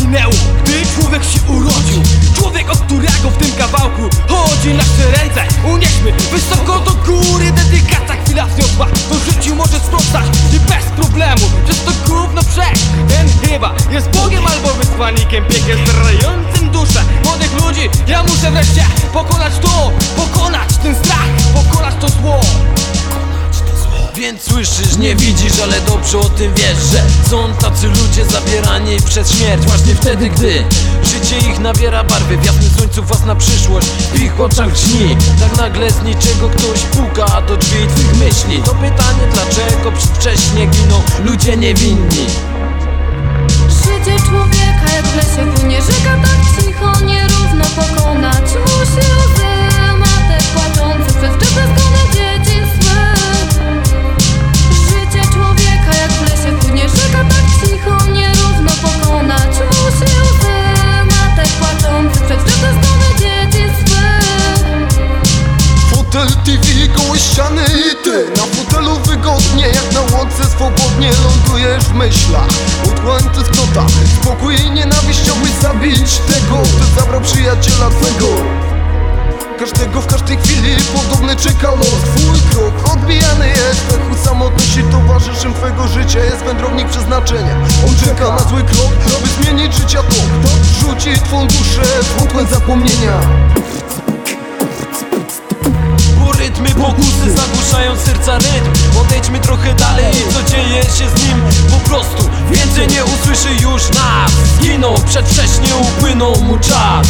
minęło, gdy człowiek się urodził. Człowiek, o którego w tym kawałku chodzi na ręce. Unieśmy wysoko do góry, dedykacja chwila wzniosła. To życiu może sprostać i bez problemu, przez to gówno przed Ten chyba jest Bogiem albo wysłannikiem piekiem zrającym duszę Młodych ludzi, ja muszę wreszcie pokonać to, pokonać ten strach, pokonać to zło. Więc słyszysz, nie widzisz, ale dobrze o tym wiesz, że są tacy ludzie zabierają śmierć Właśnie wtedy, gdy życie ich nabiera barwy. W jasnym słońcu własna przyszłość w ich oczach drzwi Tak nagle z niczego ktoś puka do drzwi twych myśli. To pytanie, dlaczego przedwcześnie giną ludzie niewinni ściany i ty Na fotelu wygodnie, jak na łące swobodnie Lądujesz w myślach, otchłań tęsknota Spokój i nienawiść chciałbyś zabić tego Kto zabrał przyjaciela twego. Każdego w każdej chwili podobny czeka los. Twój krok odbijany jest w echu samotności Towarzyszem twego życia. Jest wędrownik przeznaczenia. On czeka na zły krok, by zmienić życia. Tok Rzuci twą duszę w zapomnienia Pokusy zagłuszają serca rytm. Odejdźmy trochę dalej i co dzieje się z nim? Po prostu więcej nie usłyszy już nas Zginął, przedwcześnie upłynął mu czas